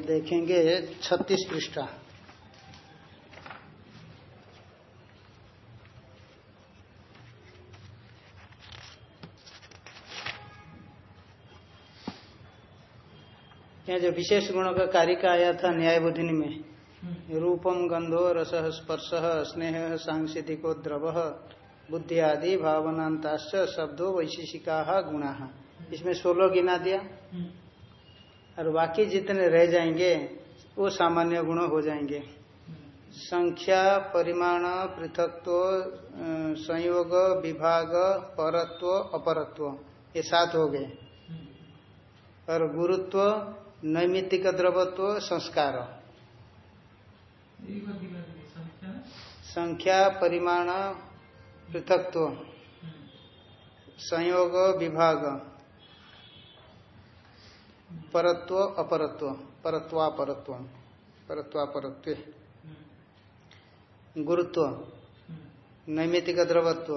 देखेंगे, छत्तीस पृष्ठा। यहाँ जो विशेष गुणों का कारिका आया था न्याय बुधिनी में, रूपम गंधो रस स्पर्श, स्नेह सांसिधिको द्रव बुद्धि आदि भावनांताश्च शब्दों वैशेषिका गुणा। इसमें सोलह गिना दिया। और बाकी जितने रह जाएँगे वो सामान्य गुण हो जाएँगे। संख्या परिमाण पृथकत्व संयोग विभाग परत्व अपरत्व ये सात हो गए। और गुरुत्व नैमित्तिक द्रवत्व संस्कार। संख्या। परिमाण पृथकत्व। संयोग विभाग। परत्व, अपरत्व, परत्वापरत्व परत्वापरत्व। गुरुत्व नैमित्तिक द्रवत्व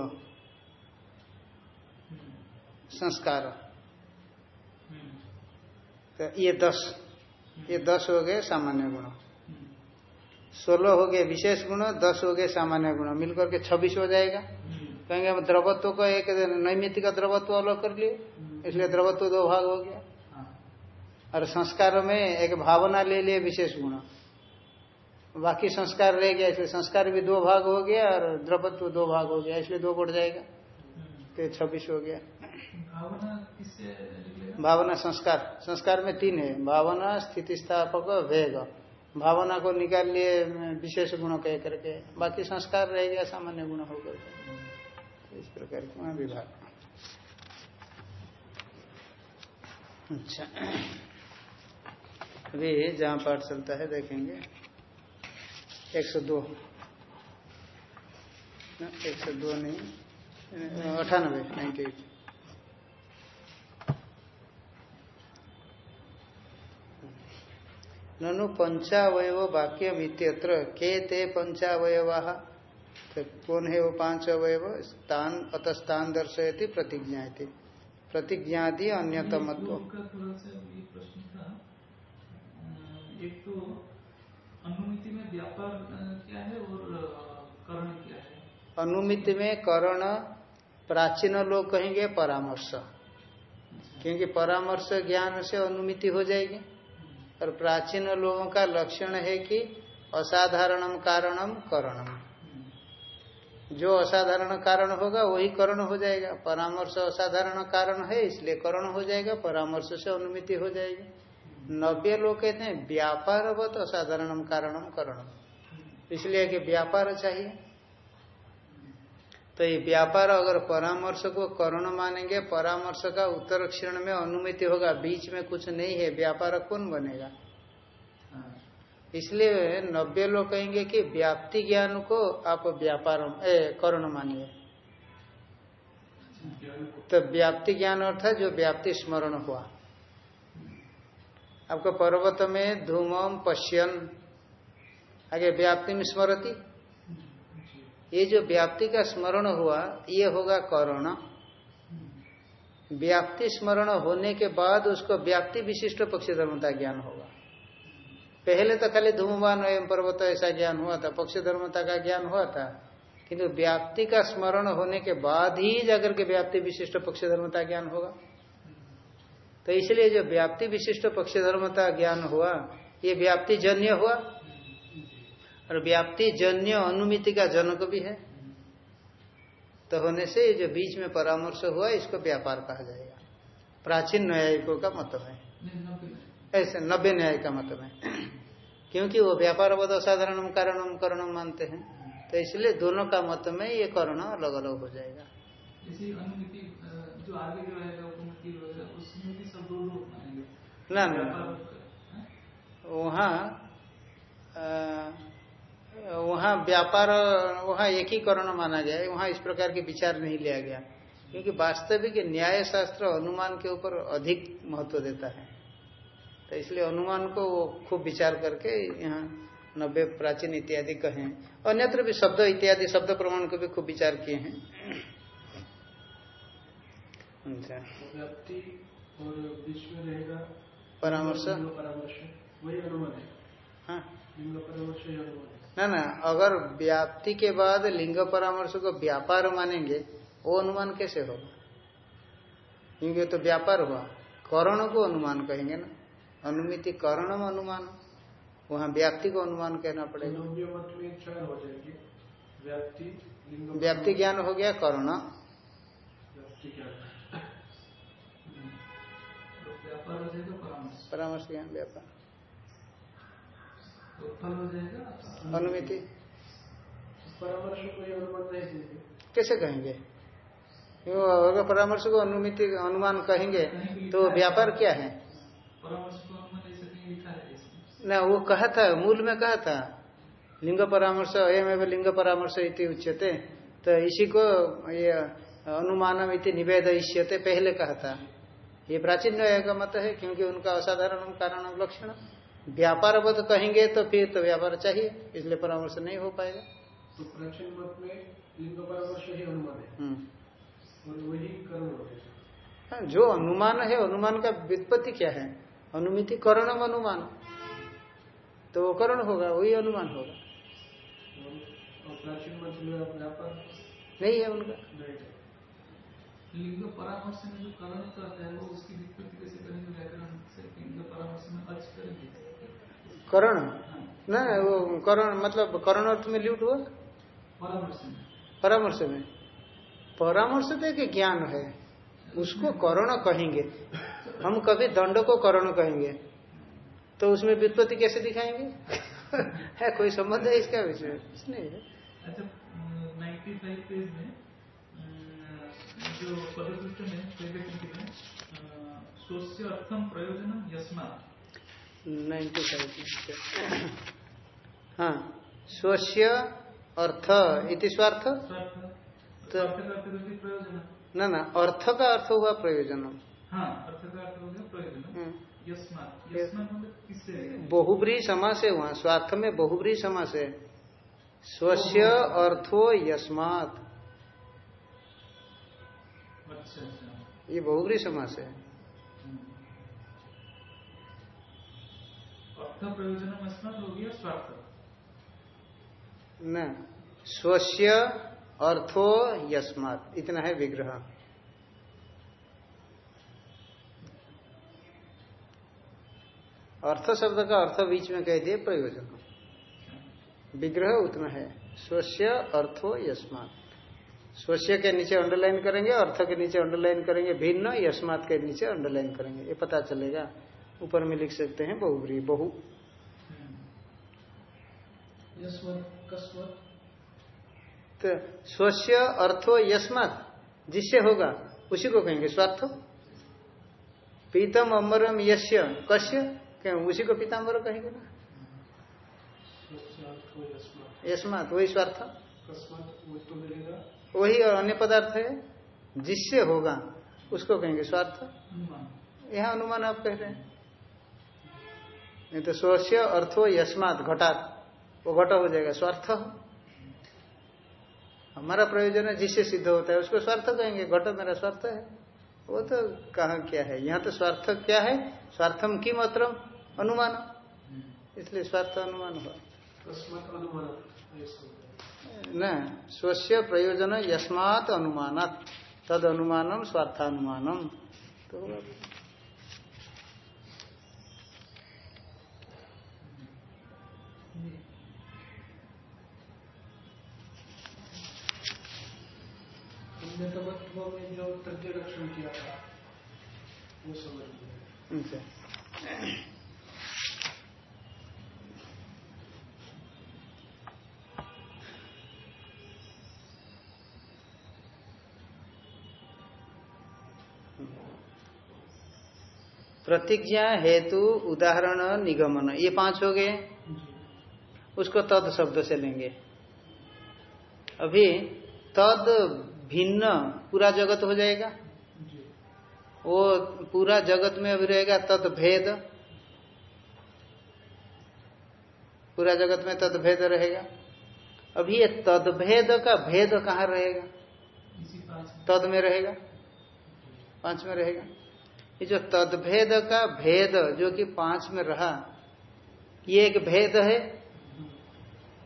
संस्कार। तो ये दस ये दस हो गए सामान्य गुण। सोलह हो गए विशेष गुण, दस हो गए सामान्य गुण। मिलकर के छब्बीस हो जाएगा। कहेंगे हम द्रवत्व को एक नैमित्तिक द्रवत्व अलग कर लिए, इसलिए द्रवत्व दो भाग हो गया। और संस्कार में एक भावना ले लिए विशेष गुण। बाकी संस्कार रह गया इसलिए संस्कार भी दो भाग हो गया और द्रवत्व दो भाग हो गया इसलिए दो बढ़ जाएगा। तो छब्बीस हो गया। भावना संस्कार। संस्कार में तीन है भावना स्थिति स्थापक वेग। भावना को निकाल लिए विशेष गुणों कह करके। बाकी संस्कार रह गया सामान्य गुण होकर तो इस प्रकार के विभाग। अच्छा। अभी जहाँ पाठ चलता है, देखेंगे। एक सौ दो। एक सौ दो नहीं अठानबे नाइन्टी एट। ननु पंचावय वाक्य इत्यत्र, के ते पंचावयवा। तो कौन है वो पाँच अवयव स्थान अतस्थान दर्शयती प्रतिज्ञा प्रतिज्ञादि अन्यतम एक तो अनुमिति में व्यापार क्या है और करण क्या है? अनुमिति में करण प्राचीन लोग कहेंगे परामर्श। क्योंकि परामर्श ज्ञान से अनुमिति हो जाएगी। और प्राचीन लोगों का लक्षण है कि असाधारणम कारणम करणम। जो असाधारण कारण होगा वही करण हो जाएगा। परामर्श असाधारण कारण है इसलिए करण हो जाएगा परामर्श से अनुमिति हो जाएगी। नव्य लोग कहते हैं व्यापार व्यापारवत असाधारणम कारणम करणम। इसलिए कि व्यापार चाहिए। तो ये व्यापार अगर परामर्श को करण मानेंगे, परामर्श का उत्तर क्षण में अनुमति होगा, बीच में कुछ नहीं है, व्यापार कौन बनेगा? इसलिए नब्बे लोग कहेंगे कि व्याप्ति ज्ञान को आप व्यापार करण मानिए। तो व्याप्ति ज्ञान अर्थात जो व्याप्ति स्मरण हुआ। आपको पर्वत में धूमम पश्यन। आगे व्याप्ति में स्मरती। ये जो व्याप्ति का स्मरण हुआ, ये होगा करण। व्याप्ति स्मरण होने के बाद उसको व्याप्ति विशिष्ट पक्ष धर्मता ज्ञान होगा। पहले तो खाली धूमवान एवं पर्वत ऐसा ज्ञान हुआ था पक्ष धर्मता का ज्ञान हुआ था। किंतु व्याप्ति का स्मरण होने के बाद ही जाकर के व्याप्ति विशिष्ट पक्ष धर्मता ज्ञान होगा। तो इसलिए जो व्याप्ति विशिष्ट पक्ष धर्मता ज्ञान हुआ, ये व्याप्ति जन्य हुआ। और व्याप्ति जन्य अनुमिति का जनक भी है। तो होने से जो बीच में परामर्श हुआ, इसको व्यापार कहा जाएगा। प्राचीन न्यायिकों का मत है। ऐसे नब्बे न्याय का मत है। क्योंकि वो व्यापार बोध असाधारण कारणम करणम मानते हैं। तो इसलिए दोनों का मत में ये करण अलग अलग हो जाएगा जो आगे जो रहेगा उसमें भी सब दो ना ना वहाँ वहाँ व्यापार वहाँ एक ही करण माना जाए वहाँ इस प्रकार के विचार नहीं लिया गया क्योंकि वास्तविक न्याय शास्त्र अनुमान के ऊपर अधिक महत्व देता है। तो इसलिए अनुमान को वो खूब विचार करके यहाँ नब्बे प्राचीन इत्यादि कहें अन्यत्र भी शब्द इत्यादि शब्द प्रमाण को भी खूब विचार किए हैं। रहेगा। परामर्श। है। लिंग परामर्श अनुमान ना ना अगर व्याप्ति के बाद लिंग परामर्श को व्यापार मानेंगे वो अनुमान कैसे होगा? क्योंकि तो व्यापार हुआ। करण को अनुमान कहेंगे ना। अनुमिति करणम अनुमान। वहाँ व्याप्ति को अनुमान कहना पड़ेगा। व्याप्ति ज्ञान हो गया करण। ज्ञान। तो व्यापार परामर्श ज्ञान व्यापार तो हो अनुमिति। कैसे कहेंगे? अगर परामर्श को अनुमिति अनुमान कहेंगे तो व्यापार क्या है? ना वो कहा था मूल में कहा था लिंग परामर्श अयम एवं लिंग परामर्श इति उच्यते। तो इसी को ये अनुमानम इति निवेद इष्यते पहले कहा था। ये प्राचीन न्याय का मत है क्योंकि उनका असाधारण कारण लक्षण। व्यापार बोध कहेंगे तो फिर तो व्यापार चाहिए इसलिए परामर्श नहीं हो पाएगा। तो प्राचीन मत में लिंग परामर्श ही अनुमान है। हम्म। और वही कर्म हो हाँ, जो अनुमान है अनुमान का व्युत्पत्ति क्या है? अनुमिति करणम अनुमान। तो वो करण होगा वही अनुमान होगा। प्राचीन मत में व्यापार नहीं है उनका। लिंग परामर्श में जो करण करता है वो उसकी वित्पत्ति कैसे करेंगे? व्याकरण से लिंग परामर्श में अर्थ करेंगे। करण? हाँ, ना वो करण मतलब करण अर्थ में ल्यूट हुआ? परामर्श में। परामर्श में। परामर्श तो एक ज्ञान है। उसको करण कहेंगे। हम कभी दंड को करण कहेंगे। तो उसमें व्युत्पत्ति कैसे दिखाएँगे? है कोई संबंध है इसका? विषय कुछ नहीं है। अच्छा नाइन्टी फाइव पेज में जो पदकृत में पहले पंक्ति में स्वस्य अर्थम प्रयोजन यस्मात्। नाइन्टी फाइव हाँ। स्वस्य अर्थ इति स्वार्थ? तो- ना ना अर्थ का अर्थ हुआ प्रयोजन। हाँ अर्थ का अर्थ हो। मतलब? बहुब्री समास है वहाँ स्वार्थ में बहुब्री समास। है स्वस्य अर्थो यस्मात। ये बहुब्री समास है। स्वार्थ। न स्वस्य अर्थो यस्मात। इतना है विग्रह। अर्थ शब्द का अर्थ बीच में कह दिए प्रयोजन। विग्रह उतना है। स्वस्य अर्थो यस्मात। स्वस्य के नीचे अंडरलाइन करेंगे अर्थ के नीचे अंडरलाइन करेंगे भिन्न यशमात के नीचे अंडरलाइन करेंगे। ये पता चलेगा। ऊपर में लिख सकते हैं बहुब्री बहु। तो स्वस्य अर्थो यशमात जिससे होगा उसी को कहेंगे स्वार्थ। पीतम अमरम यश्य कश्य क्या? उसी को पीताम्बर कहेंगे ना। यस्मात वही स्वार्थ। वही अन्य पदार्थ है जिससे होगा उसको कहेंगे स्वार्थ। यहाँ अनुमान आप कह रहे हैं। नहीं तो स्वस्य अर्थो यस्मात घटात। वो घट हो जाएगा स्वार्थ हमारा प्रयोजन है जिससे सिद्ध होता है उसको स्वार्थ कहेंगे। घट मेरा स्वार्थ है। वो तो कहा क्या है? यहाँ तो स्वार्थ क्या है? स्वार्थम किम अत्र अनुमान। इसलिए स्वार्थ अनुमान हुआ न स्वस्य प्रयोजन यस्मात अनुमानात। तद अनुमानम स्वार्थानुमानम तो जो तृतीय लक्षण किया था? वो समझ प्रतिज्ञा हेतु उदाहरण निगमन। ये पाँच हो गए। उसको तद शब्द से लेंगे। अभी तद भिन्न पूरा जगत हो जाएगा। वो पूरा जगत में अभी रहेगा तद भेद। पूरा जगत में तद भेद रहेगा। अभी ये तद भेद का भेद कहाँ रहेगा? तद में रहेगा। पाँच में रहेगा। ये जो तदभेद का भेद जो कि पाँच में रहा ये एक भेद है?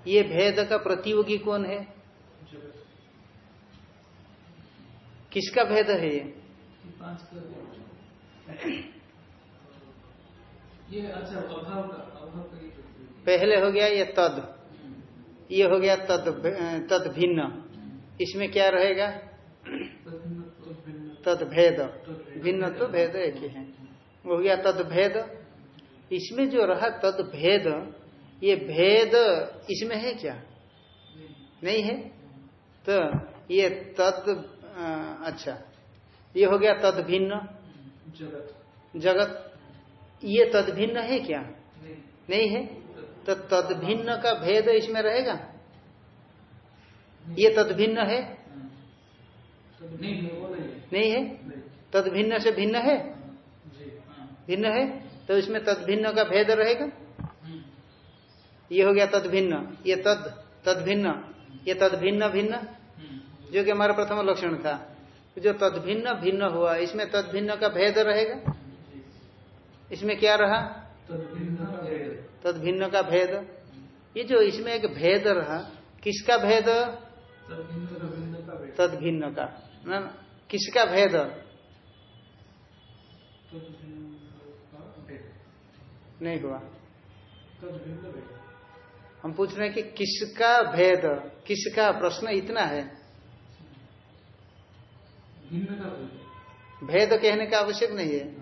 ये भेद का प्रतियोगी कौन है? किसका भेद है ये? ये अच्छा अभाव का अभाव का पहले हो गया ये तद। ये हो गया तद तद भिन्न। इसमें क्या रहेगा? तद्भिन्न- तद भेद भिन्न तो भेद एक ही है। हो गया तद भेद इसमें जो रहा तद भेद ये भेद इसमें है क्या? नहीं, है? तो ये तद अच्छा। ये हो गया तद भिन्न जगत। जगत। ये तद भिन्न है क्या? नहीं। नहीं है? तो तद भिन्न का भेद इसमें रहेगा? ये तद भिन्न है? नहीं नहीं है? तद भिन्न से भिन्न है? भिन्न है? तो इसमें तद भिन्न का भेद रहेगा? ये हो गया तद भिन्न। ये तद तद भिन्न। ये तद भिन्न भिन्न। जो कि हमारा प्रथम लक्षण था। जो तद भिन्न भिन्न हुआ, इसमें तद भिन्न का भेद रहेगा? इसमें क्या रहा? तद भिन्न का भेद। ये जो इसमें एक भेद रहा, किसका भेद? तद भिन्न का किसका भेद? नहीं हुआ। हम पूछ रहे हैं कि किसका भेद, किसका प्रश्न इतना है? भेद कहने का आवश्यक नहीं है।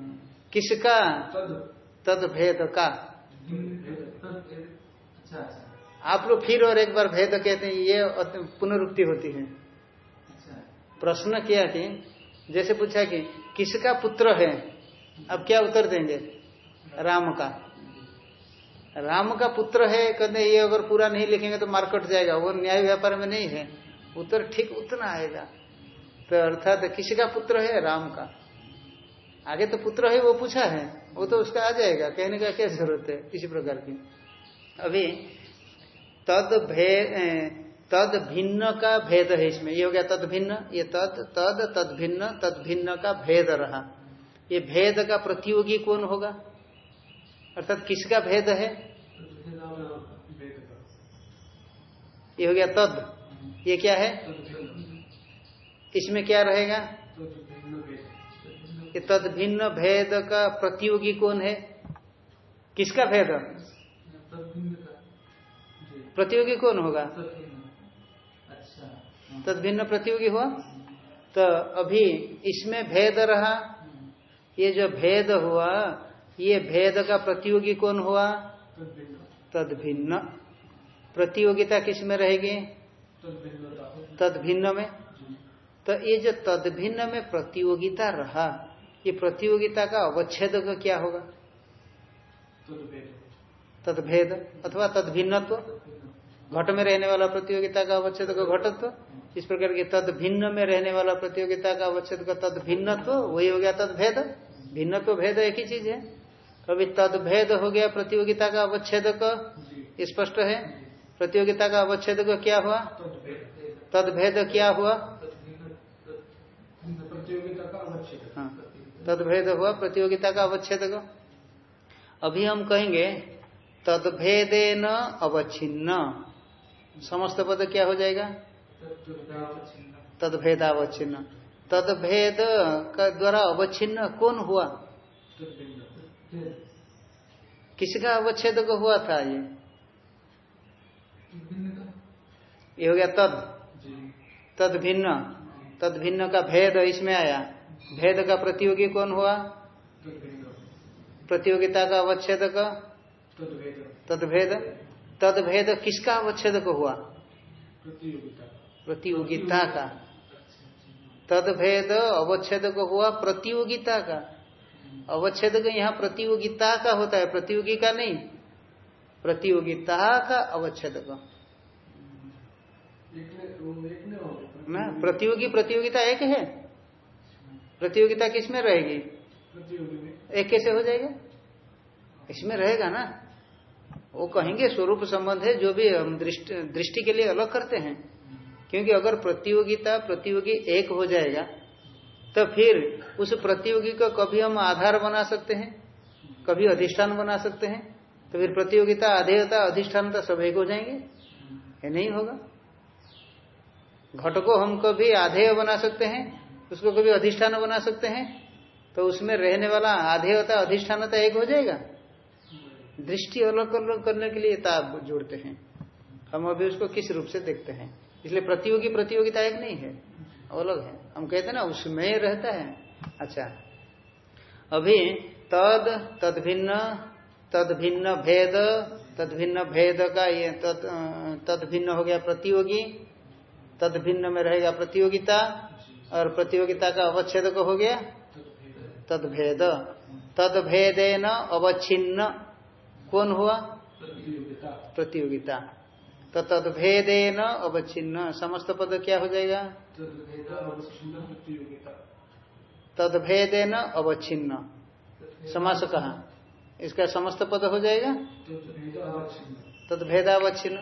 किसका? तद भेद का। आप लोग फिर और एक बार भेद कहते हैं, ये पुनरुक्ति होती है। प्रश्न किया कि जैसे पूछा कि किसका पुत्र है? अब क्या उत्तर देंगे? राम का। राम का पुत्र है, कहते ये अगर पूरा नहीं लिखेंगे तो मार कट जाएगा, वो न्याय व्यापार में नहीं है। उत्तर ठीक उतना आएगा। तो अर्थात किसका पुत्र है? राम का। आगे तो पुत्र है, वो पूछा है, वो तो उसका आ जाएगा, कहने का क्या ज़रूरत है किसी प्रकार की। अभी तद भेद तद भिन्न का भेद है इसमें। ये हो गया तद भिन्न, ये तद तद तद भिन्न तद भिन्न का भेद रहा। ये भेद का प्रतियोगी कौन होगा? अर्थात किसका भेद है? ये हो गया तद। ये क्या है? इसमें क्या रहेगा? ये तद भिन्न भेद का प्रतियोगी कौन है? किसका भेद? प्रतियोगी कौन होगा। तद भिन्न प्रतियोगी हुआ। तो अभी इसमें भेद रहा। ये जो भेद हुआ ये भेद का प्रतियोगी कौन हुआ? तद भिन्न प्रतियोगिता किसमें रहेगी? तद भिन्न में। तो ये जो तद भिन्न में प्रतियोगिता रहा ये प्रतियोगिता का अवच्छेद क्या होगा? तद्भेद। तद भेद अथवा तद भिन्नत्व तद्भिन्न घट में रहने वाला प्रतियोगिता का अवच्छेद का घटत्व, इस प्रकार के तद भिन्न में रहने वाला प्रतियोगिता का अवच्छेद का तद भिन्नत्व, वही हो गया तद भेद। भिन्नत्व भेद एक ही चीज़ है। कभी तद भेद हो गया प्रतियोगिता का अवच्छेद का स्पष्ट है। प्रतियोगिता का अवच्छेद का क्या हुआ? तद भेद क्या हुआ? हाँ तद भेद हुआ प्रतियोगिता का अवच्छेद का। अभी हम कहेंगे तदभेदे न अवच्छिन्न। समस्त पद क्या हो जाएगा? तद्भेदावच्छिन्न। तदभेद का द्वारा अवच्छिन्न कौन हुआ? किसका अवच्छेद को हुआ था ये? ये हो गया तद। तद भिन्न तद भिन्न का भेद इसमें आया। भेद का प्रतियोगी कौन हुआ? प्रतियोगिता का अवच्छेद का? तद्भेद। तदभेद तदभेद किसका अवच्छेद को हुआ? प्रतियोगिता। प्रतियोगिता का। तदभेद अवच्छेद को हुआ प्रतियोगिता का। अवच्छेद का यहाँ प्रतियोगिता का होता है प्रतियोगी का नहीं। प्रतियोगिता का अवच्छेद का। ने प्रतियोगी प्रतियोगिता एक है। प्रतियोगिता किसमें रहेगी? एक कैसे हो जाएगा? इसमें रहेगा ना। वो कहेंगे स्वरूप संबंध है, जो भी हम दृष्टि दृष्टि के लिए अलग करते हैं। क्योंकि अगर प्रतियोगिता, प्रतियोगी एक हो जाएगा तो फिर उस प्रतियोगी को कभी हम आधार बना सकते हैं, कभी अधिष्ठान बना सकते हैं तो फिर प्रतियोगिता अधेयता अधिष्ठानता सब एक हो जाएँगे। ये नहीं होगा। घट को हम कभी आधेय बना सकते हैं, उसको कभी अधिष्ठान बना सकते हैं तो उसमें रहने वाला आधेयता अधिष्ठानता एक हो जाएगा। दृष्टि अलग अलग करने के लिए ताब जोड़ते हैं। हम अभी उसको किस रूप से देखते हैं? इसलिए प्रतियोगी प्रतियोगिता एक नहीं है, अलग है। हम कहते हैं ना, उसमें रहता है। अच्छा। अभी तद तद भिन्न तद भिन्न भेद तद भिन्न भेद का ये तद तद भिन्न हो गया प्रतियोगी तद भिन्न में रहेगा प्रतियोगिता, और प्रतियोगिता का अवच्छेद हो गया? तद भेद तद भेदे न अवच्छिन्न। कौन हुआ? प्रतियोगिता। तो तदभेदे न अवच्छिन्न। समस्त पद क्या हो जाएगा? तद्भेद न अवच्छिन्न समास कहा? इसका समस्त पद हो जाएगा? तद्भेद अवच्छिन्न। तद भेदावच्छिन्न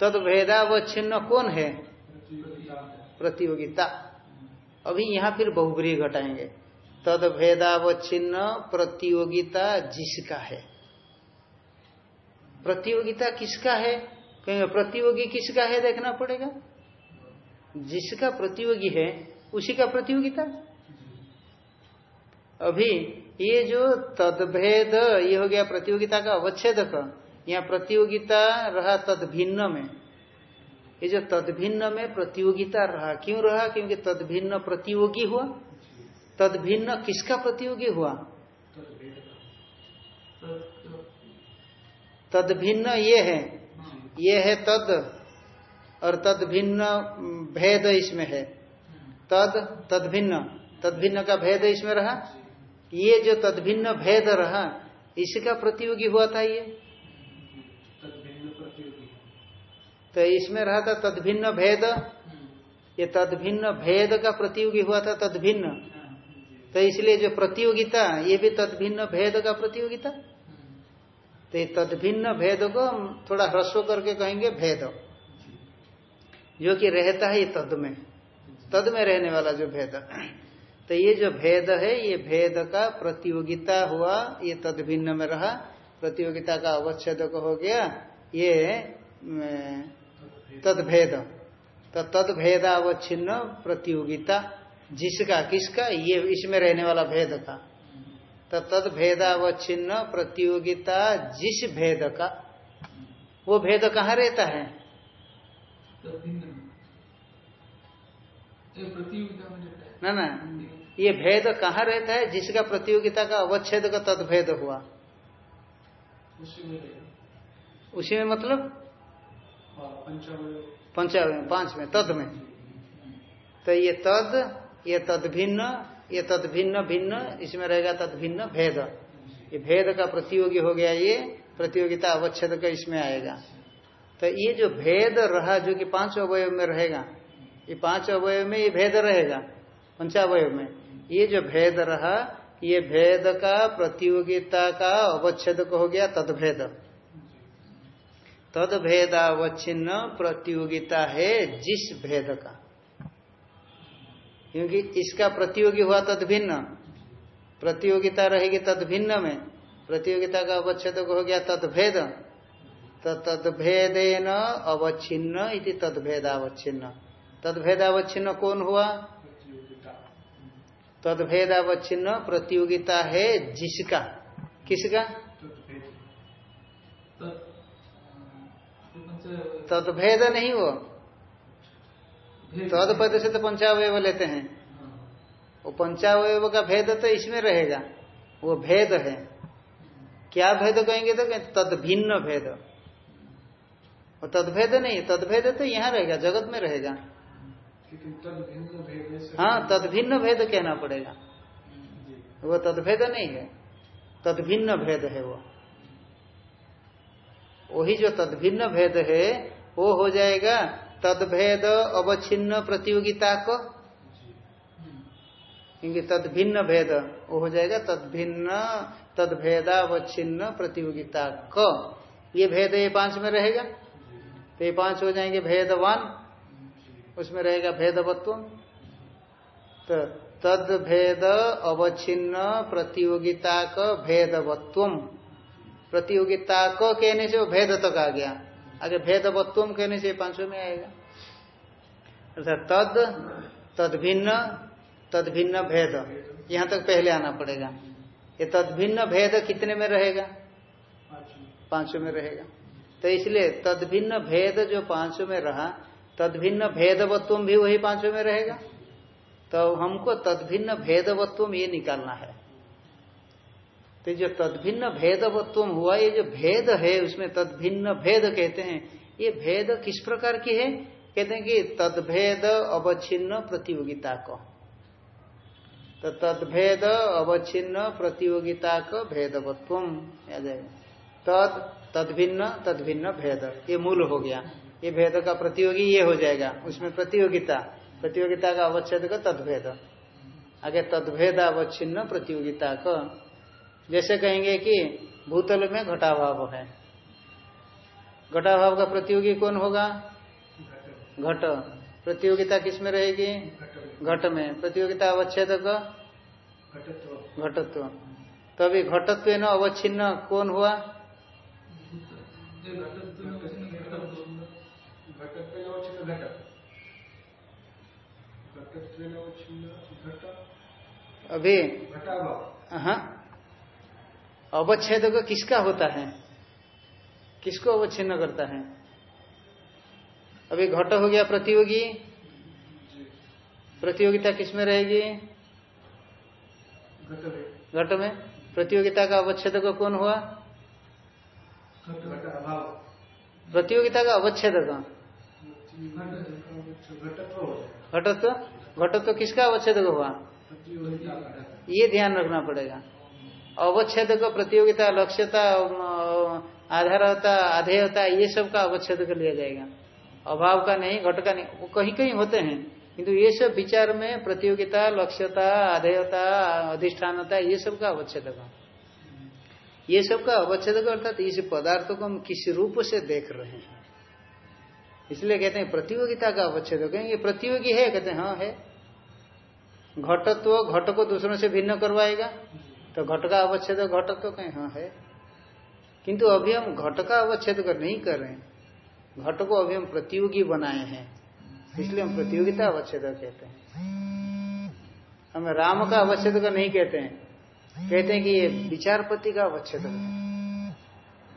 तद भेदावच्छिन्न कौन है? प्रतियोगिता। प्रतियोगिता। अभी यहाँ फिर बहुब्री घटाएँगे। तद भेदावच्छिन्न प्रतियोगिता जिसका है। प्रतियोगिता किसका है? कहेंगे प्रतियोगी किसका है देखना पड़ेगा। जिसका प्रतियोगी है उसी का प्रतियोगिता। अभी ये जो तदभेद ये हो गया प्रतियोगिता का अवच्छेदक यहाँ प्रतियोगिता रहा तदभिन्न में। ये जो तदभिन्न में प्रतियोगिता रहा क्यों रहा? क्योंकि तदभिन्न प्रतियोगी हुआ। तदभिन्न किसका प्रतियोगी हुआ? तद्भेद तदभिन्न ये है। ये है तद और तदभिन्न भेद इसमें है। तद तद भिन्न तद भिन्न का भेद इसमें रहा। ये जो तदभिन्न भेद रहा, इसका प्रतियोगी हुआ था ये। तो इसमें रहा था तदभिन्न भेद। ये तदभिन्न भेद का प्रतियोगी हुआ था, तदभिन्न। तो इसलिए जो प्रतियोगिता, ये भी तदभिन्न भेद का प्रतियोगिता। तो ये तदभिन्न भेद को हम थोड़ा ह्रस्व करके कहेंगे भेद। जो कि रहता है ये तद में। तद में रहने वाला जो भेद। तो ये जो भेद है, ये भेद का प्रतियोगिता हुआ, ये तद भिन्न में रहा। प्रतियोगिता का अवच्छेद हो गया, ये तद भेद तो तद भेदावच्छिन्न प्रतियोगिता, जिसका, किसका? ये, इसमें रहने वाला भेद का तो तद भेदावच्छिन्न प्रतियोगिता जिस भेद का। वो भेद कहाँ रहता है? प्रतियोगिता में रहता है। ना ना। ये भेद कहाँ रहता है? जिसका प्रतियोगिता का अवच्छेद का तद भेद हुआ। उसी में रहेगा उसी में मतलब? हाँ, पंचावय। पंचावय पाँच में तद में। तो ये तद ये तद भिन्न ये तद भिन्न भिन्न, इसमें रहेगा तद भिन्न भेद। ये भेद का प्रतियोगी हो गया ये, प्रतियोगिता अवच्छेद का इसमें आएगा। तो ये जो भेद रहा, जो कि पाँच अवयव में रहेगा, ये पाँच अवयव में ये भेद रहेगा, पंचावयव में। ये जो भेद रहा, ये भेद का प्रतियोगिता का अवच्छेद हो गया तदभेद। तद भेदावच्छिन्न प्रतियोगिता है जिस भेद का। क्योंकि इसका प्रतियोगी हुआ तद भिन्न। प्रतियोगिता रहेगी तद भिन्न में। प्रतियोगिता का अवच्छेद हो गया तद भेद। तो तदभेदेन अवच्छिन्न इति तदभेदावच्छिन्न तदभेदावच्छिन्न कौन हुआ? तदभेदावच्छिन्न प्रतियोगिता है जिसका। किसका? तद्भेद तदभेद नहीं वो तद पद से तो पंचावयव लेते हैं। वो पंचावयव का भेद तो इसमें रहेगा। वो भेद है। क्या भेद कहेंगे तो कहें तद भिन्न भेद। वो तदभेद नहीं तदभेद तो यहाँ रहेगा जगत में रहेगा। हाँ तदभिन्न भेद कहना पड़ेगा। वो तदभेद नहीं है। तदभिन्न भेद है वो। वही जो तदभिन्न भेद है वो हो जाएगा तदभेद अवच्छिन्न प्रतियोगिता को क्योंकि तदभिन्न भेद, वो हो जाएगा तद भिन्न तदभिन्न तदभेदावच्छिन्न प्रतियोगिता क ये भेद ये पाँच में रहेगा? तो ये पाँच हो जाएँगे भेदवान। उसमें रहेगा भेदवत्व। तो तद भेद अवच्छिन्न प्रतियोगिता का भेदवत्व। प्रतियोगिता को कहने से वो भेद तक आ गया। आगे भेदवत्व कहने से पाँचों में आएगा। अर्थात तद तद भिन्न तद भिन्न भेद। यहाँ तक पहले आना पड़ेगा। ये तद भिन्न भेद कितने में रहेगा? पाँचों में रहेगा। तो इसलिए तद भिन्न भेद जो पाँचों में रहा तद भिन्न भेदवत्व भी वही पाँचों में रहेगा। तो हमको तद भिन्न भेदवत्व ये निकालना है। तो जो तदभिन्न भेदवत्व हुआ, ये जो भेद है, उसमें तदभिन्न भेद कहते हैं। ये भेद किस प्रकार की है? कहते हैं कि तदभेद अवच्छिन्न प्रतियोगिता को। तो तदभेद अवच्छिन्न प्रतियोगिता का भेदवत्व तद, तदभिन्न तदभिन्न भेद। ये मूल हो गया। ये भेद का प्रतियोगी ये हो जाएगा। उसमें प्रतियोगिता प्रतियोगिता का अवच्छेद का तदभेद। आगे तदभेद अवच्छिन्न प्रतियोगिता का जैसे कहेंगे कि भूतल में घटाभाव है। घटाभाव का प्रतियोगी कौन होगा? घट। प्रतियोगिता किसमें रहेगी? घट में। प्रतियोगिता अवच्छेद का घटत्व। तो अभी घटत्व न अवच्छिन्न कौन हुआ? अभी हाँ। अवच्छेद को किसका होता है? किसको अवच्छिन्न करता है? अभी घट हो गया प्रतियोगी। प्रतियोगिता किसमें रहेगी? घट में। प्रतियोगिता का अवच्छेद को कौन हुआ? प्रतियोगिता का अवच्छेद का घटत्व? घटत्व किसका अवच्छेद हुआ? ये ध्यान रखना पड़ेगा। अवच्छेद का प्रतियोगिता, लक्ष्यता आधारता, आधेयता, ये सब का अवच्छेद कर लिया जाएगा। अभाव का नहीं, घट का नहीं, वो कहीं कहीं होते हैं। किंतु ये सब विचार में प्रतियोगिता, लक्ष्यता, आधेयता, अधिष्ठानता, ये सब का अवच्छेद ये सब का अवच्छेद अर्थात इस पदार्थ को हम किस रूप से देख रहे हैं। इसलिए कहते हैं प्रतियोगिता का अवच्छेद कहेंगे, प्रतियोगी है, कहते हैं हाँ है। घटत्व, घट को दूसरों से भिन्न करवाएगा। तो घट का अवच्छेद घटत्व कहें हाँ है। किंतु अभी हम घट का अवच्छेद कर नहीं कर रहे हैं। घट को अभी हम प्रतियोगी बनाए हैं। इसलिए हम प्रतियोगिता अवच्छेद कहते हैं। हम राम का अवच्छेद का नहीं कहते हैं। कहते हैं कि ये विचारपति का अवच्छेद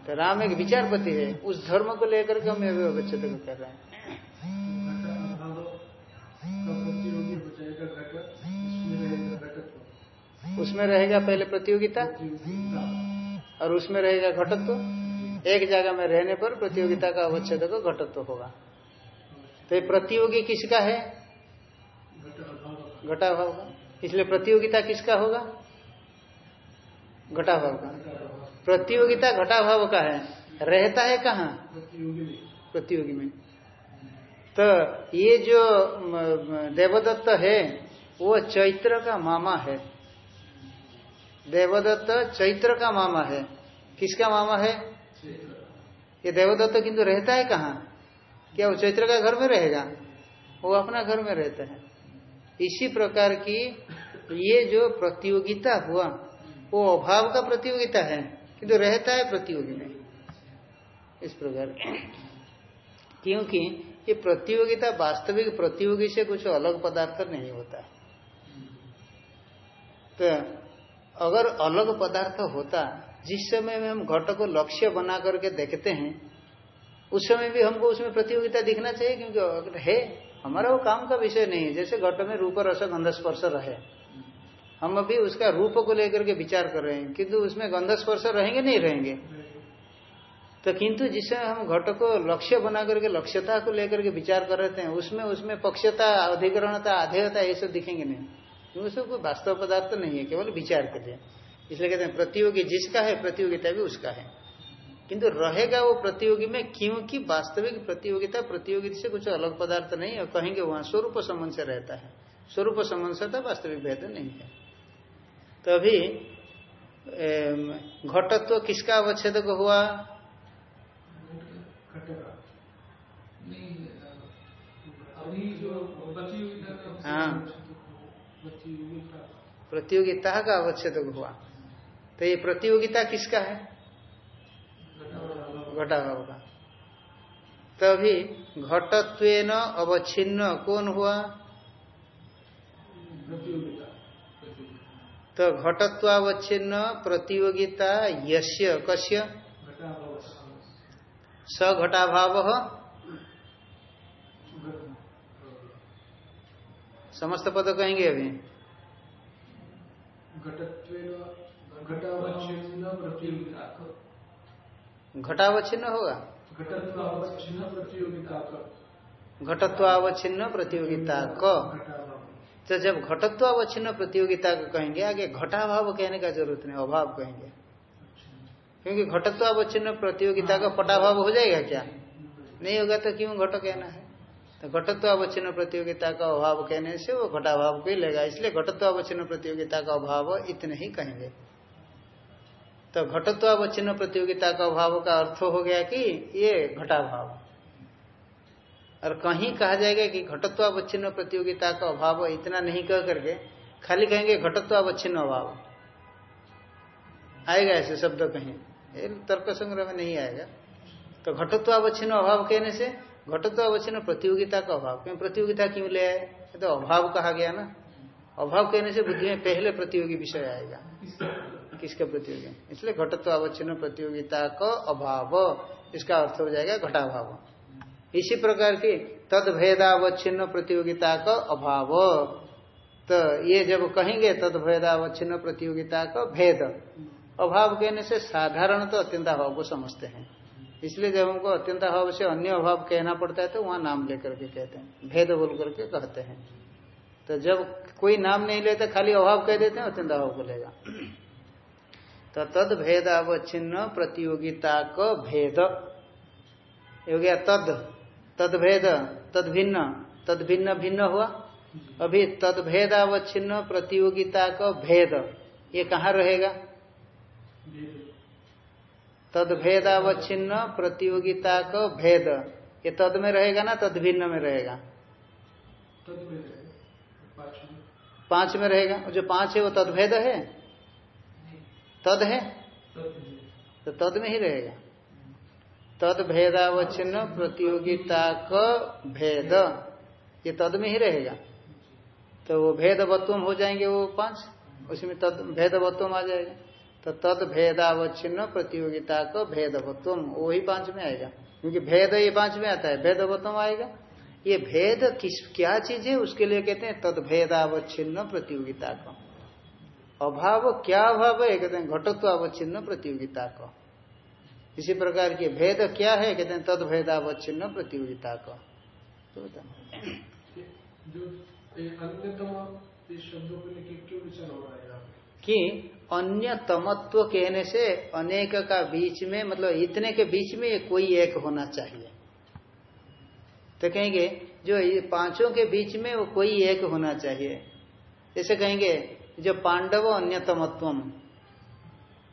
तो राम एक विचारपति है। उस धर्म को लेकर के हम अवच्छेद कर रहे हैं। उसमें रहेगा पहले प्रतियोगिता और उसमें रहेगा घटत्व। एक जगह में रहने पर प्रतियोगिता का अवच्छेद का घटत्व होगा। तो ये प्रतियोगी किसका है? घटाभाव का। इसलिए प्रतियोगिता किसका होगा? घटाभाव का। प्रतियोगिता घटाभाव का है। रहता है कहाँ? प्रतियोगी में। तो ये जो देवदत्त है, वो चैत्र का मामा है। देवदत्त चैत्र का मामा है। किसका मामा है? ये देवदत्त किंतु रहता है कहाँ? क्या वो चैत्र का घर में रहेगा? वो अपना घर में रहता है। इसी प्रकार की ये जो प्रतियोगिता हुआ वो अभाव का प्रतियोगिता है किंतु रहता है प्रतियोगी में इस प्रकार। क्योंकि ये प्रतियोगिता वास्तविक प्रतियोगी से कुछ अलग पदार्थ नहीं होता। तो अगर अलग पदार्थ होता, जिस समय में हम घट को लक्ष्य बना करके देखते हैं, उस समय भी हमको उसमें प्रतियोगिता दिखना चाहिए, क्योंकि अगर है, हमारा वो काम का विषय नहीं है। जैसे घट में रूप रस गंध स्पर्श रहे। हम अभी उसका रूप को लेकर के विचार कर रहे हैं, किंतु उसमें गंध स्पर्श रहेंगे, नहीं रहेंगे? तो किंतु जिससे हम घट को लक्ष्य बना करके, लक्ष्यता को लेकर के विचार कर रहे हैं उसमें उसमें पक्षता, अधिकरणता, आधेयता, ये सब दिखेंगे नहीं। क्योंकि उसमें कोई वास्तव पदार्थ नहीं है केवल विचार के लिए। इसलिए कहते हैं प्रतियोगी जिसका है प्रतियोगिता भी उसका है। किंतु रहेगा वो प्रतियोगी में क्योंकि वास्तविक प्रतियोगिता प्रतियोगिता से कुछ अलग पदार्थ नहीं है कहेंगे वहाँ स्वरूप संबंध से रहता है। स्वरूप संबंध से तो वास्तविक भेद नहीं है। तो अभी घटत्व किसका अवच्छेद हुआ? हाँ। प्रतियोगिता। का अवच्छेद हुआ। तो ये प्रतियोगिता किसका है? घटाभाव का। तभी घटत्व अवच्छिन्न कौन हुआ? तो घटत्वावच्छिन्न प्रतियोगिता यश्य कश्य स घटाभाव समस्त पद कहेंगे अभी घटत्वेन घटावच्छिन्न प्रतियोगिता घटावच्छिन्न होगा घटत्वावच्छिन्न प्रतियोगिता का घटत्वावच्छिन्न प्रतियोगिता क घटाभाव तो जब घटत्वावच्छिन्न प्रतियोगिता को कहेंगे आगे घटाभाव कहने का जरूरत नहीं अभाव कहेंगे क्योंकि घटत्वावच्छिन्न प्रतियोगिता का पटाभाव हो जाएगा क्या नहीं होगा तो क्यों घट कहना है तो घटत्वावच्छिन्न प्रतियोगिता का अभाव कहने से वो घटाभाव को ही लेगा, इसलिए घटत्वावच्छिन्न प्रतियोगिता का अभाव इतने ही कहेंगे। तो घटत्व घटत्वावच्छिन्न प्रतियोगिता का अभाव का अर्थ हो गया कि ये घटाभाव और कहीं कहा जाएगा कि घटत्वावच्छिन्न प्रतियोगिता का अभाव इतना नहीं कह करके, खाली कहेंगे घटत्वावच्छिन्न अभाव। आएगा ऐसे शब्द कहीं। तर्क संग्रह में नहीं आएगा। तो घटत्वावच्छिन्न अभाव कहने से घटत्वावच्छिन्न प्रतियोगिता का अभाव। क्यों? प्रतियोगिता क्यों ले आए? तो अभाव कहा गया ना। अभाव कहने से बुद्धि में पहले प्रतियोगी विषय आएगा। किसका प्रतियोगी? इसलिए घटत्व घटत्वावच्छिन्न प्रतियोगिता का अभाव। इसका अर्थ हो जाएगा घटाभाव। इसी प्रकार की तद भेदावच्छिन्न प्रतियोगिता का अभाव। तो ये जब कहेंगे तद भेदावच्छिन्न प्रतियोगिता का भेद। अभाव कहने से साधारण तो अत्यंत अभाव को समझते हैं। इसलिए जब हमको अत्यंत अभाव से अन्य अभाव कहना पड़ता है तो वहाँ नाम लेकर के कहते हैं। भेद बोल करके कहते हैं। तो जब कोई नाम नहीं लेते, खाली अभाव कह देते हैं अत्यंताभाव को लेगा तो तद भेदावच्छिन्न प्रतियोगिता का भेद। हो गया तद। तद भेद, तद भिन्न। तद भिन्न भिन्न हुआ। अभी तद भेदावच्छिन्न प्रतियोगिता का भेद। ये कहाँ रहेगा? तद भेदावच्छिन्न प्रतियोगिता का भेद। ये तद में रहेगा ना तद भिन्न में रहेगा। पाँच में रहेगा। जो पाँच है, वो तदभेद है? तद है? तो तद में ही रहेगा। तद भेदावच्छिन्न प्रतियोगिता का भेद। ये तद में ही रहेगा। तो वो भेदवत्वम हो जाएँगे वो पाँच। उसमें तद, भेदवत्वम आ जाएगा। तो तद भेदावच्छिन्न प्रतियोगिता का भेदवत्वम वही पाँच में आएगा। क्योंकि भेद ये पाँच में आता है, भेदवत्वम आएगा। ये भेद किस, क्या चीज़ है, उसके लिए कहते हैं तद भेदावच्छिन्न प्रतियोगिता को। अभाव, क्या अभाव है, कहते हैं घटत्व अवच्छिन्न प्रतियोगिता को। इसी प्रकार के भेद क्या है, कहते हैं तद भेदावच्छिन्न प्रतियोगिता का। तो जो अन्यतम शब्दों को लेकर क्यों विचार हो रहा है? कि अन्य तमत्व कहने से अनेक का बीच में मतलब इतने के बीच में कोई एक होना चाहिए। तो कहेंगे जो ये पाँचों के बीच में वो कोई एक होना चाहिए। जैसे कहेंगे जो पांडव अन्यतमत्वम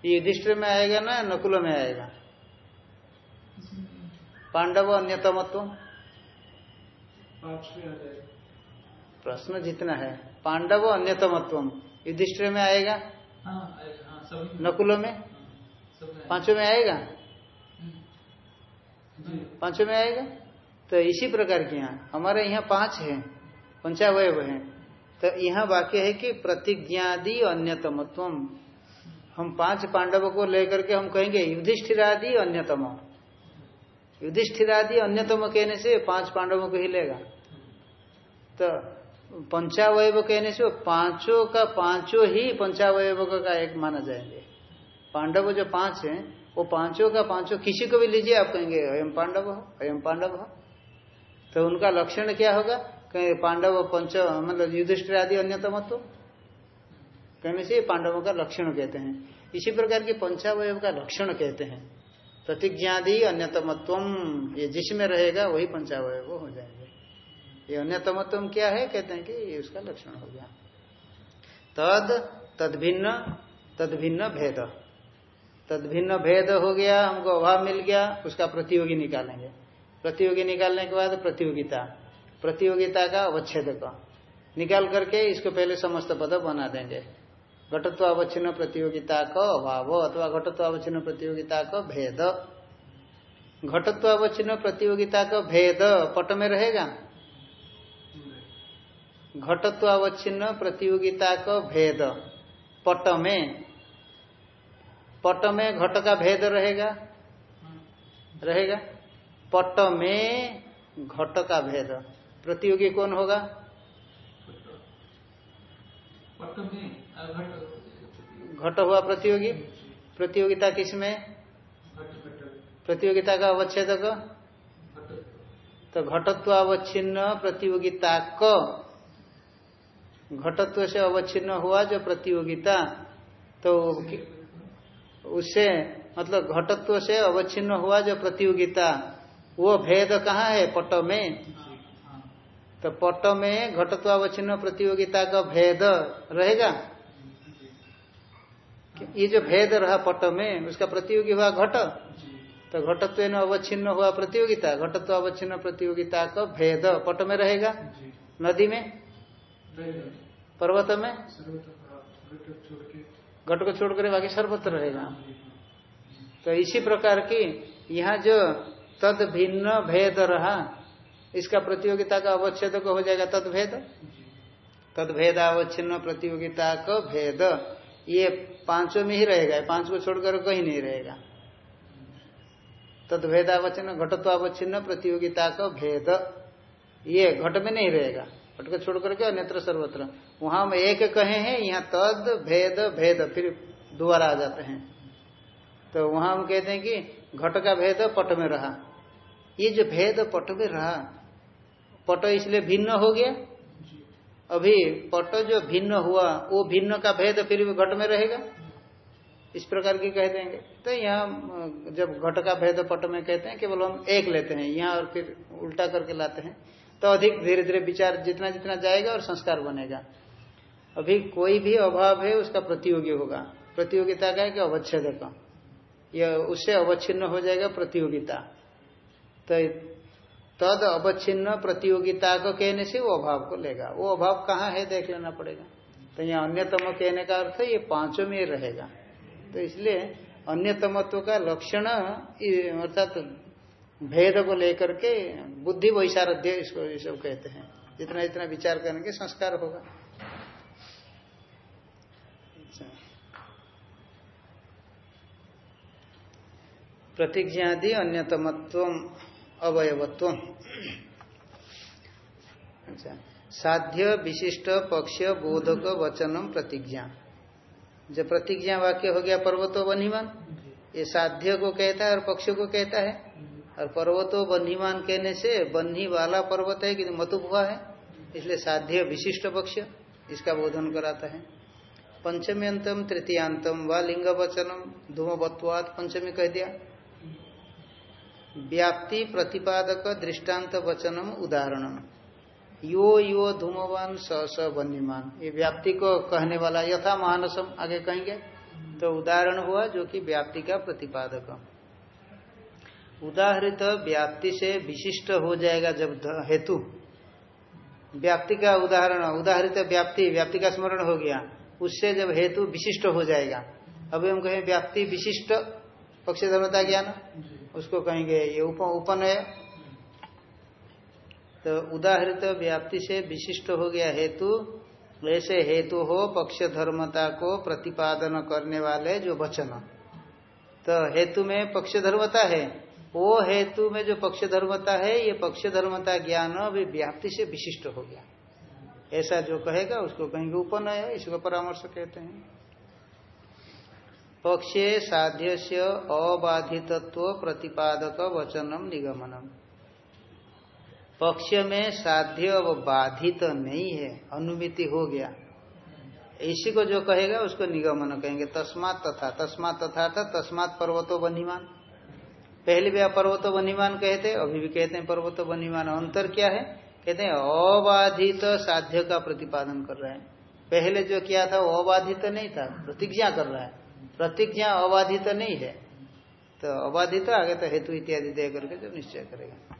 ये युधिष्ठिर में आएगा ना नकुल में आएगा? पांडव अन्यतमत्व पाँच में आ जाएगा प्रश्न जितना है पांडव अन्यतमत्व युधिष्ठिर में आएगा? हाँ हाँ नकुल में? हाँ, सब में। पाँचों में आएगा? हम्म। पाँचों में आएगा? तो इसी प्रकार के यहाँ। हमारे यहाँ पाँच है पंचावय है। तो यहाँ वाक्य है कि प्रतिज्ञादि अन्यतमत्व हम पाँच पांडवों को लेकर के हम कहेंगे युधिष्ठिरादि अन्यतम। युधिष्ठिरादि अन्यतम कहने से पाँच पांडवों को ही लेगा। तो पंचावय कहने से पाँचों का पाँचों ही पंचावय का एक माना जाएँगे। पांडव जो पाँच हैं, वो पाँचों का पाँचों किसी को भी लीजिए, आप कहेंगे अयम पांडव अयम पांडव। तो उनका लक्षण क्या होगा? कहेंगे, पांडव पंच मतलब युधिष्ठिर आदि अन्यतम तो। कहने से पांडवों का लक्षण कहते हैं। इसी प्रकार के पंचावय का लक्षण कहते हैं। प्रतिज्ञादि अन्यतमत्व ये जिसमें रहेगा, वही पंचावय हो जाएँगे। ये अन्यतम अन्यतमत्व क्या है? कहते हैं कि ये उसका लक्षण हो गया। तद, तदभिन्न तदभिन्न भेद। तदभिन्न भेद हो गया, हमको अभाव मिल गया, उसका प्रतियोगी निकालेंगे। प्रतियोगी निकालने के बाद प्रतियोगिता। प्रतियोगिता का अवच्छेद का निकाल करके इसको पहले समस्त पद बना देंगे। घटत्व अवच्छिन्न प्रतियोगिता का अभाव अथवा घटत्व अवच्छिन्न प्रतियोगिता का भेद। घटत्व अवच्छिन्न प्रतियोगिता का भेद पट में रहेगा? घटत्व अवच्छिन्न प्रतियोगिता का भेद। पट में पट में घट का भेद रहेगा? रहेगा। पट में घट का भेद। प्रतियोगी कौन होगा? पट में घट घट हुआ प्रतियोगी। प्रतियोगिता किसमें? प्रतियोगिता का अवच्छेद तो घटत्व अवच्छिन्न प्रतियोगिता क घटत्व से अवच्छिन्न हुआ जो प्रतियोगिता तो उससे मतलब घटत्व से अवच्छिन्न हुआ जो प्रतियोगिता, वो भेद कहाँ है? पट में। तो पट में घटत्व अवच्छिन्न प्रतियोगिता का भेद रहेगा? ये जो भेद रहा पट में, उसका प्रतियोगी हुआ घट। तो घटत्व अवच्छिन्न हुआ प्रतियोगिता घटत्व अवच्छिन्न प्रतियोगिता का भेद पट में रहेगा? नदी में? पर्वत में घट के घट को छोड़ कर बाकी सर्वत्र रहेगा। तो इसी प्रकार की यहाँ जो तद भिन्न भेद रहा, इसका प्रतियोगिता का अवच्छेद को हो जाएगा तद भेद? तद भेद अवच्छिन्न प्रतियोगिता का भेद। ये पाँचों में ही रहेगा पाँच को छोड़कर कहीं नहीं रहेगा। तद भेद भेदावच्छिन्न घटत्वावच्छिन्न प्रतियोगिता का भेद। ये घट में नहीं रहेगा। घट को छोड़ करके अन्यत्र सर्वत्र। वहाँ हम एक कहे हैं, यहाँ तद, भेद भेद, फिर दोबारा आ जाते हैं। तो वहाँ हम कहते हैं कि घट का भेद पट में रहा। ये जो भेद पट में रहा, पट इसलिए भिन्न हो गया। अभी पट जो भिन्न हुआ, वो भिन्न का भेद फिर भी घट में रहेगा। इस प्रकार की कह देंगे। तो यहाँ, जब घट का भेद पट में कहते हैं, केवल हम एक लेते हैं। यहाँ और फिर उल्टा करके लाते हैं। तो अधिक धीरे धीरे विचार जितना जितना जाएगा और संस्कार बनेगा। अभी कोई भी अभाव है, उसका प्रतियोगी होगा। प्रतियोगिता का है कि अवच्छेद का यह उससे अवच्छिन्न हो जाएगा प्रतियोगिता। तो तद अवच्छिन्न प्रतियोगिता को कहने से वो अभाव को लेगा। वो अभाव कहाँ है देख लेना पड़ेगा। तो यहाँ अन्यतम कहने का अर्थ ये पाँचों में रहेगा। तो इसलिए अन्यतमत्व का लक्षण अर्थात भेद को लेकर के बुद्धि वैसारध्य इसको ये सब कहते हैं। जितना जितना विचार करेंगे संस्कार होगा। अच्छा। प्रतिज्ञादि अन्यतमत्व अवयवत्व अच्छा। साध्य, विशिष्ट पक्ष बोधक, वचनम, प्रतिज्ञा। जो प्रतिज्ञा वाक्य हो गया पर्वतो बन्हीमान ये साध्य को कहता है और पक्ष को कहता है। और पर्वतो बन्हीमान कहने से बन्ही वाला पर्वत है कि मतुप हुआ है, इसलिए साध्य विशिष्ट पक्ष, इसका बोधन कराता है। पंचमी अंतम तृतीयांतम, व लिंग वचनम धूमवत्वात पंचमी कह दिया। व्याप्ति, प्रतिपादक, दृष्टांत वचनम, उदाहरणम। यो यो धूमवान, स स बन्यमान ये व्याप्ति को कहने वाला यथा महानसम आगे कहेंगे तो उदाहरण हुआ जो कि व्याप्ति का प्रतिपादक। उदाहरित व्याप्ति से विशिष्ट हो जाएगा जब हेतु। व्याप्ति का उदाहरण, उदाहरित व्याप्ति व्याप्ति का स्मरण हो गया। उससे जब हेतु विशिष्ट हो जाएगा। अभी हम कहें व्याप्ति विशिष्ट, पक्ष धर्मता ज्ञान। उसको कहेंगे ये उप उपनय। तो उदाहरित व्याप्ति से विशिष्ट हो गया हेतु। ऐसे हेतु हो पक्ष धर्मता को प्रतिपादन करने वाले जो वचन। तो हेतु में पक्ष धर्मता है। वो हेतु में जो पक्ष धर्मता है, ये पक्ष धर्मता ज्ञान अभी व्याप्ति से विशिष्ट हो गया। ऐसा जो कहेगा, उसको कहेंगे उपनय इसको परामर्श कहते हैं। पक्षे साध्य से अबाधितत्व प्रतिपादक वचनम निगमनम। पक्ष में साध्य अब बाधित नहीं है, अनुमिति हो गया। इसी को जो कहेगा, उसको निगमन कहेंगे। तस्मात तथा तस्मात तथा था, तस्मात पर्वतो बनीमान पहले भी आप पर्वतो बनीमान कहते अभी भी कहते हैं पर्वतो बनीमान अंतर क्या है? कहते हैं अबाधित साध्य का प्रतिपादन कर रहे हैं। पहले जो किया था वो अबाधित नहीं था प्रतिज्ञा कर रहा है। प्रतिज्ञा अबाधित नहीं है। तो अबाधित आगे तो हेतु इत्यादि दे करके जो निश्चय करेगा।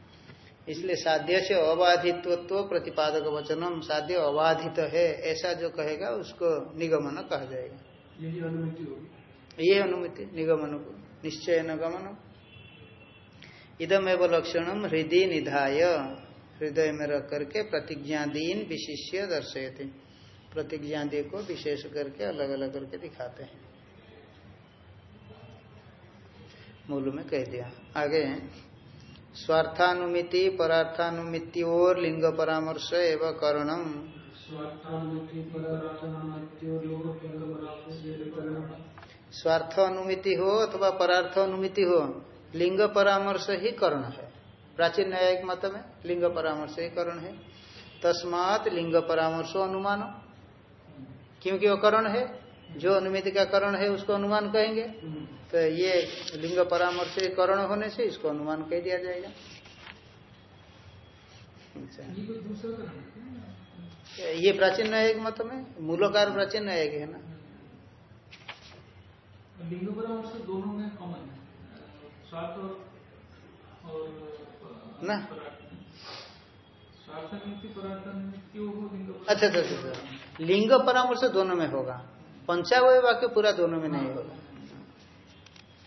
इसलिए साध्य से अबाधित्व प्रतिपादक वचनम साध्य अबाधित है ऐसा जो कहेगा उसको निगमन कहा जाएगा। यही अनुमति होगी। ये अनुमति निगमन को निश्चय न गमन इदम एवं लक्षणम हृदय निधाय। हृदय में रख करके प्रतिज्ञादीन विशिष्य दर्शयते। प्रतिज्ञादी को विशेष करके अलग अलग करके दिखाते हैं। मूल में कह दिया। आगे स्वार्थानुमिति परार्थानुमिति और लिंग परामर्श एवं करणम। स्वार्थ अनुमिति हो अथवा परार्थ अनुमिति हो लिंग परामर्श ही करण है। प्राचीन न्यायिक मत में लिंग परामर्श ही करण है। तस्मात लिंग परामर्श अनुमान। क्योंकि वो करण है जो अनुमिति का करण है उसको अनुमान कहेंगे। तो ये लिंग परामर्श करण होने से इसको अनुमान कह दिया जाएगा। अच्छा। ये प्राचीन न्यायिक मत में मूलकार प्राचीन न्यायिक है ना। लिंग परामर्श दोनों में कॉमन है। ना। अच्छा अच्छा अच्छा लिंग परामर्श दोनों में होगा। पंचावय वाक्य पूरा दोनों में नहीं होगा।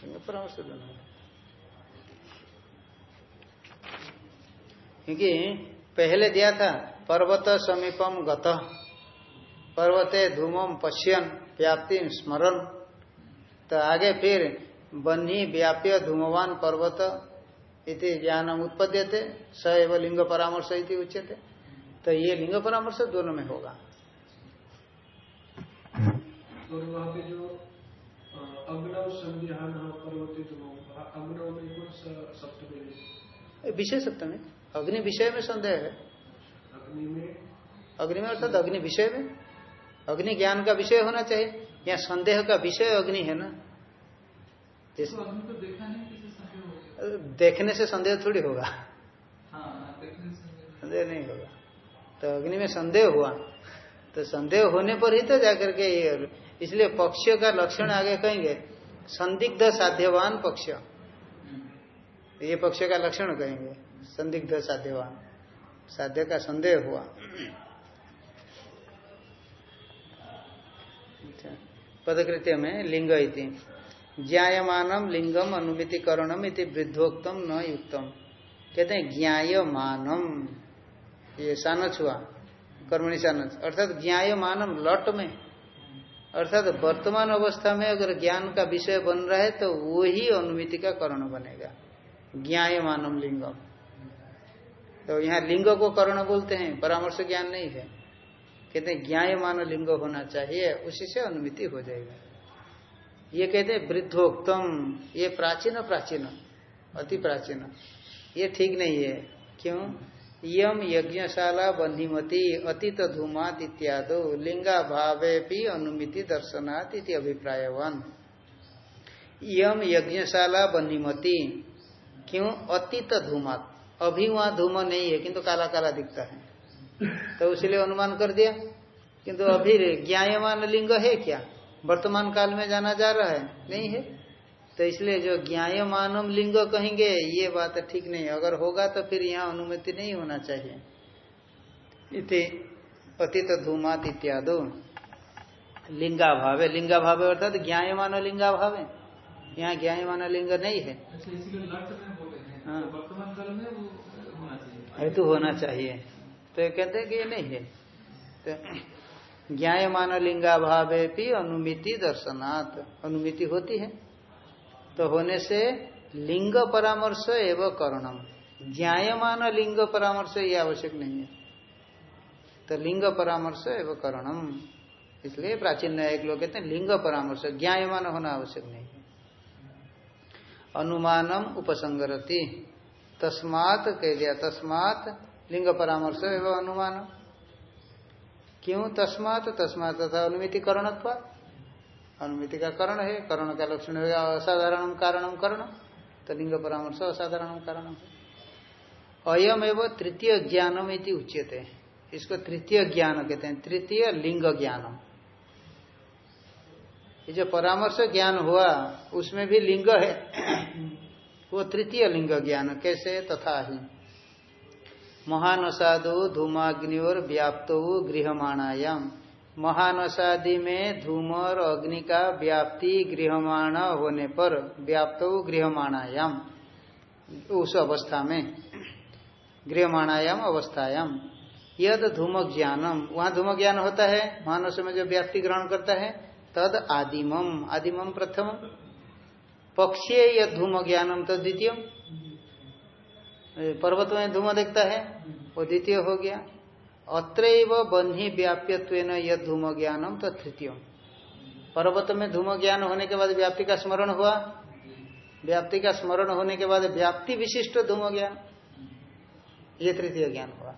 लिंग परामर्श दोनों में। क्योंकि पहले दिया था पर्वत समीपम गत पर्वते धूमम पश्यन व्याप्ति स्मरण तो आगे फिर बन्ही व्याप्य धूमवान पर्वत इति ज्ञान उत्पद्य थे स एवं लिंग परामर्श इति उच्यते। तो ये लिंग परामर्श दोनों में होगा। तो वहाँ जो अग्नव संध्यान अग्नव में सप्तमी विषय सप्तमी। अग्नि विषय में संदेह है। अग्नि में? अग्नि में अर्थात अग्नि विषय में। अग्नि ज्ञान का विषय होना चाहिए। या संदेह का विषय अग्नि है ना? तो तो देखा नहीं देखने से संदेह थोड़ी होगा। हाँ, संदेह नहीं। होगा। तो अग्नि में संदेह हुआ। तो संदेह होने पर ही तो जाकर के ये इसलिए पक्ष का लक्षण आगे कहेंगे। संदिग्ध साध्यवान पक्ष। ये पक्ष का लक्षण कहेंगे। संदिग्ध साध्यवान। साध्य का संदेह हुआ। अच्छा। पदकृत्य में लिंग इति। ज्ञायमानम लिंगम अनुमिति करणम इति वृद्धोक्तम न युक्तम। कहते हैं, ज्ञायमानम। ये सानच हुआ कर्मणि सानच अर्थात ज्ञायमानम लट में। अर्थात वर्तमान अवस्था में अगर ज्ञान का विषय बन रहा है तो वो ही अनुमिति का करण बनेगा। ज्ञायमानम लिंगम। तो यहाँ लिंग को करण बोलते हैं, परामर्श ज्ञान नहीं है। कहते हैं, ज्ञायमान लिंग होना चाहिए, उसी से अनुमिति हो जाएगा। ये कहते हैं वृद्धोक्तम, ये प्राचीन प्राचीन, अति प्राचीन। ये ठीक नहीं है। क्यों? यम यज्ञशाला बन्हीमती अतीत धूमात इत्यादि लिंगा भावे भी अनुमिति दर्शनात् इति अभिप्रायवान। यम यज्ञशाला बन्हीमती क्यों? अतीत धूमात। अभी वहाँ धूम नहीं है, किंतु काला काला दिखता है। तो इसलिए अनुमान कर दिया। किंतु अभी ज्ञायमान लिंग है क्या? वर्तमान काल में जाना जा रहा है? नहीं है। तो इसलिए जो ज्ञायमानम लिंग कहेंगे ये बात ठीक नहीं। अगर होगा तो फिर यहाँ अनुमति नहीं होना चाहिए। इति अतीत धूमात इत्यादो। लिंगा भावे लिंगा भावे अर्थात ज्ञायमान लिंगा भावे यहाँ ज्ञायमान लिंग नहीं है। अच्छा, हाँ। हेतु होना चाहिए। तो कहते हैं कि ये नहीं है। तो ज्ञायमान लिंगाभावे भी अनुमिति दर्शनात्। अनुमिति होती है। तो होने से लिंग परामर्श एवं करणम। ज्ञायमान लिंग परामर्श ये आवश्यक नहीं है। तो लिंग परामर्श एवं करणम। इसलिए प्राचीन न्यायिक लोग कहते हैं लिंग परामर्श। ज्ञायमान होना आवश्यक नहीं है। अनुमानम उपसंगरति। तस्मात कह दिया, तस्मात लिंग परामर्श एवं अनुमानम। क्यों तस्मात तस्मात तथा अनुमिति करणत्व अनुमिति का करण है, करण का लक्षण है, असाधारण कारणम करण। तो लिंग परामर्श असाधारण कारण है। अयम एवं तृतीय ज्ञानम उच्यते। इसको तृतीय ज्ञान कहते हैं, तृतीय लिंग ज्ञानम। ये जो परामर्श ज्ञान हुआ, उसमें भी लिंग है। वो तृतीय लिंग ज्ञान, कैसे? तथा ही। महानसादो धूमाग्नि और व्याप्तो गृहमाणायाम। महानसादि में धूम और अग्नि का व्याप्ति गृहमाण होने पर व्याप्त गृहमाणायाम, उस अवस्था में। गृहमाणायाम, अवस्थायाम। यद धूम ज्ञानम वहाँ धूम ज्ञान होता है, मानस में जो व्याप्ति ग्रहण करता है, तद आदिमम आदिमम प्रथम पक्षे यद धूम ज्ञानम तद द्वितीय पर्वत में धूम देखता है, वो द्वितीय हो गया। अत्रैव बन्ही व्याप्यत्व यद धूम ज्ञानम तो तृतीय पर्वत में धूम ज्ञान होने के बाद व्याप्ति का स्मरण हुआ। व्याप्ति का स्मरण होने के बाद व्याप्ति विशिष्ट धूम ज्ञान ये तृतीय ज्ञान हुआ।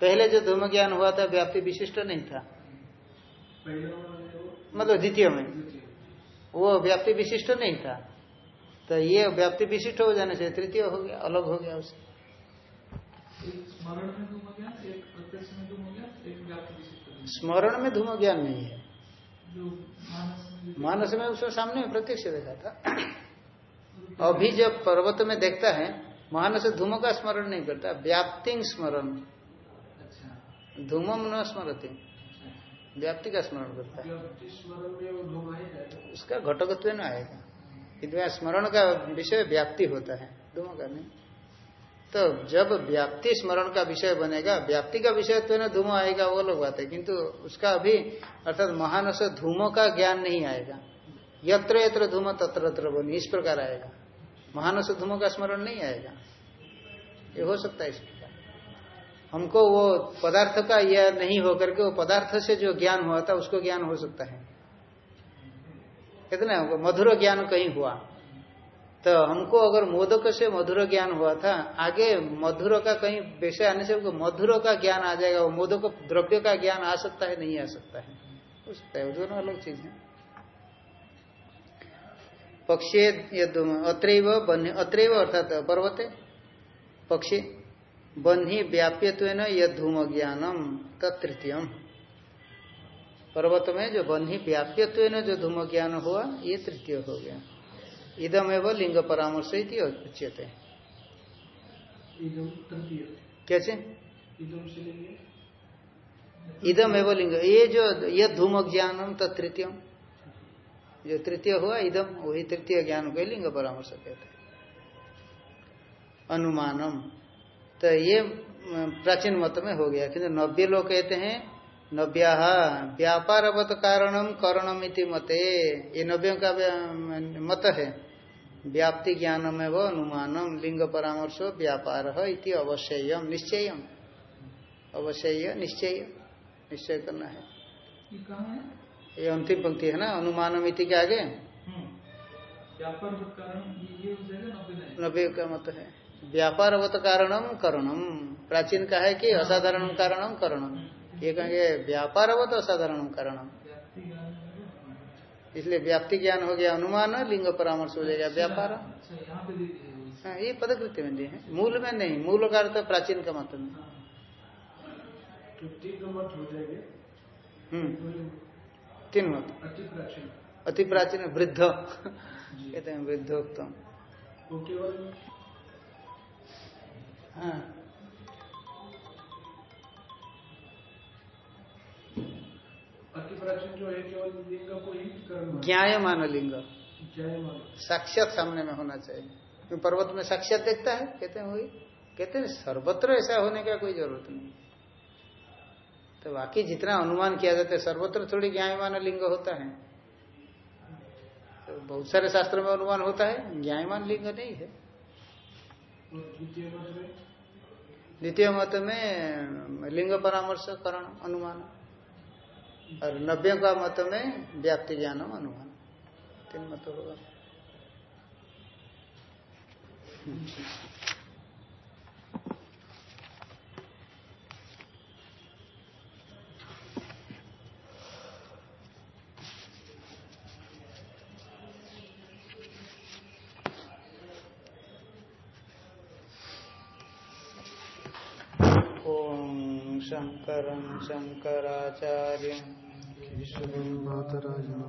पहले जो धूम ज्ञान हुआ था, व्याप्ति विशिष्ट नहीं था। मतलब द्वितीय में। वो व्याप्ति विशिष्ट नहीं था। तो ये व्याप्ति विशिष्ट हो जाने से तृतीय हो गया, अलग हो गया उससे स्मरण में धूम ज्ञान नहीं है। मानस में उसके सामने प्रत्यक्ष देखा था अभी जब पर्वत में देखता है मानस धूम का स्मरण नहीं करता व्याप्ति स्मरण। अच्छा। धूमम न स्मरते। व्याप्ति का स्मरण करता है। जाएगा उसका घटकत्व न आएगा। यहाँ स्मरण का विषय व्याप्ति होता है धूम का नहीं। तो जब व्याप्ति स्मरण का विषय बनेगा, व्याप्ति का विषय तो ना धूम आएगा, वो लोग बात है, किंतु उसका अभी अर्थात महानस धूमो का ज्ञान नहीं आएगा। यत्र यत्र धूम तत्र तत्र बनी इस प्रकार आएगा। महानस धूमो का स्मरण नहीं आएगा। ये हो सकता है इस प्रकार। हमको वो पदार्थ का यह नहीं होकर के वो पदार्थ से जो ज्ञान हुआ था, उसको ज्ञान हो सकता है। कितना मधुर ज्ञान कहीं हुआ। तो हमको अगर मोदक से मधुर ज्ञान हुआ था, आगे मधुर का कहीं विषय आने से मधुर का ज्ञान आ जाएगा, वो मोदक द्रव्य का ज्ञान आ सकता है, नहीं आ सकता है। हो सकता है दोनों अलग चीज़ है। पक्षे अत्रैव अत्रैव अर्थात पर्वते, पक्षी, बन्ही व्याप्यत्व यद ज्ञानम तृतीयम। पर्वत में जो बन्ही व्याप्यत्व जो धूम ज्ञान हुआ, ये तृतीय हो गया। इदम एवं लिंग परामर्श उच्यते तृतीय। कैसे? इदम एवं लिंग। ये जो ये धूम ज्ञानम तृतीय। जो तृतीय हुआ इदम वही तृतीय ज्ञान को लिंग परामर्श कहते हैं। अनुमानम। तो ये प्राचीन मत में हो गया। किंतु नव्य लोग कहते हैं नव्या व्यापारवत कारणम करणम इति मते। ये नव्यों का मत है। व्याप्ति ज्ञानम एव अनुमानम लिंग परामर्शो व्यापार इति अवश्यम निश्चयम अवश्य निश्चय। निश्चय करना है। ये है? अंतिम पंक्ति है ना अनुमानम इति के आगे? हम्म। हो नब्बे नव्य का मत है। व्यापारवत कारणम करणम प्राचीन का है कि असाधारण कारणम करणम ये कहेंगे व्यापारवत असाधारण कारणम व्याप्ति ज्ञान है। इसलिए व्याप्ति ज्ञान हो गया अनुमान लिंग परामर्श हो जाएगा व्यापार। वो। हाँ, ये पदकृत्य में दिए हैं। मूल में नहीं मूल का अर्थ प्राचीन का मत में। तो तीन मत जाएँगे। हम्म। तीन मत। अति प्राचीन। अति प्राचीन वृद्ध। कहते हैं वृद्धोत्तम वो हाँ। प्राचीन जो है केवल लिंग को ही ज्ञायमान लिंग। साक्षात सामने में होना चाहिए। क्यों पर्वत में साक्षात देखता है? कहते हैं वही। कहते हैं सर्वत्र ऐसा होने का कोई ज़रूरत नहीं। तो बाकी जितना अनुमान किया जाता है सर्वत्र थोड़ी ज्ञायमान लिंग होता है। तो बहुत सारे शास्त्रों में अनुमान होता है ज्ञायमान लिंग नहीं है। द्वितीय मत में लिंग परामर्श करण अनुमान। और नब्बे का मत में व्याप्ति ज्ञानम अनुमान। तीन मत होगा। शंकर शंकरचार्य ईश्वरं मातराजं